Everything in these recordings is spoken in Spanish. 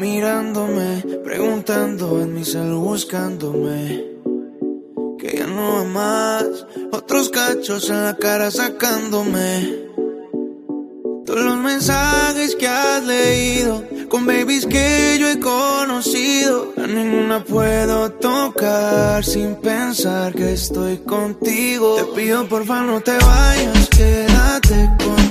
mirándome, preguntando en mi cel buscándome. Que ya no va más, otros cachos en la cara sacándome. Todos los mensajes que has leído, con babies que yo he conocido, a ninguna puedo tocar sin pensar que estoy contigo. Te pido porfa no te vayas, quédate conmigo.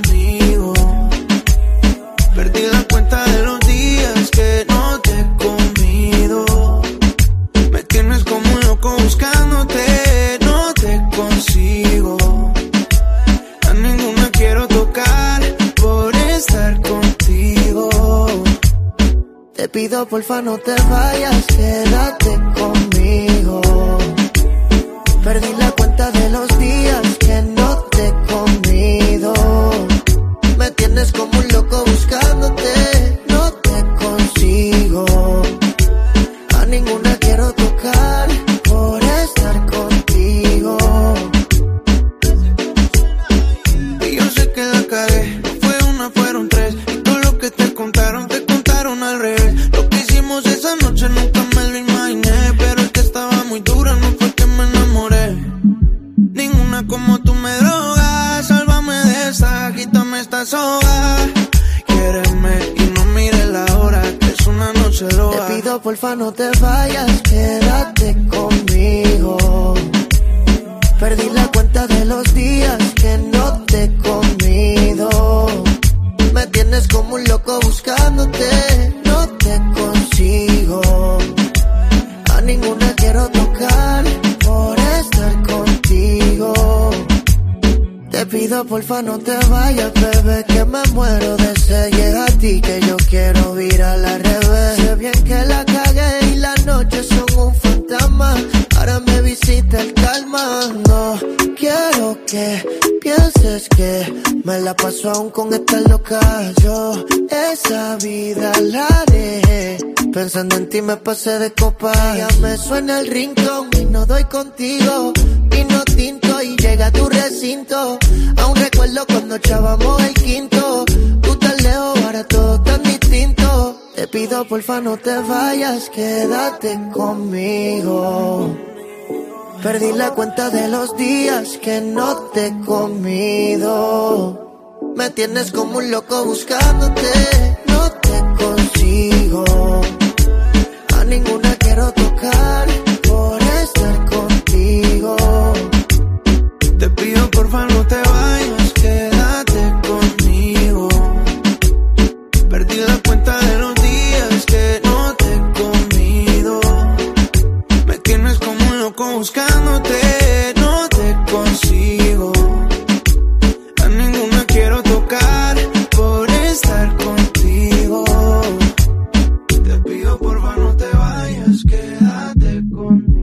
Pido porfa no te vayas, quédate Esa noche nunca me lo imaginé. Pero es que estaba muy dura, no fue que me enamoré. Ninguna como tú me drogas, sálvame de esta, quítame esta soga. Quiéreme y no mires la hora, que es una noche loca. Te pido porfa no te vayas, quédate conmigo. Perdí la cuenta de los días que no te he comido. Me tienes como un loco buscándote, A ninguna quiero tocar por estar contigo. Te pido porfa no te vayas, bebé, que me muero me la paso aún con esta loca. Yo esa vida la dejé. Pensando en ti me pasé de copa. Ya me suena el rincón y no doy contigo. Vino tinto y llega a tu recinto. Aún recuerdo cuando echábamos el quinto. Tú tan lejos, ahora todo tan distinto. Te pido porfa no te vayas, quédate conmigo. Perdí la cuenta de los días que no te he comido. Me tienes como un loco buscándote, buscándote, no te consigo. A ninguna quiero tocar por estar contigo. Te pido porfa no te vayas, quédate conmigo.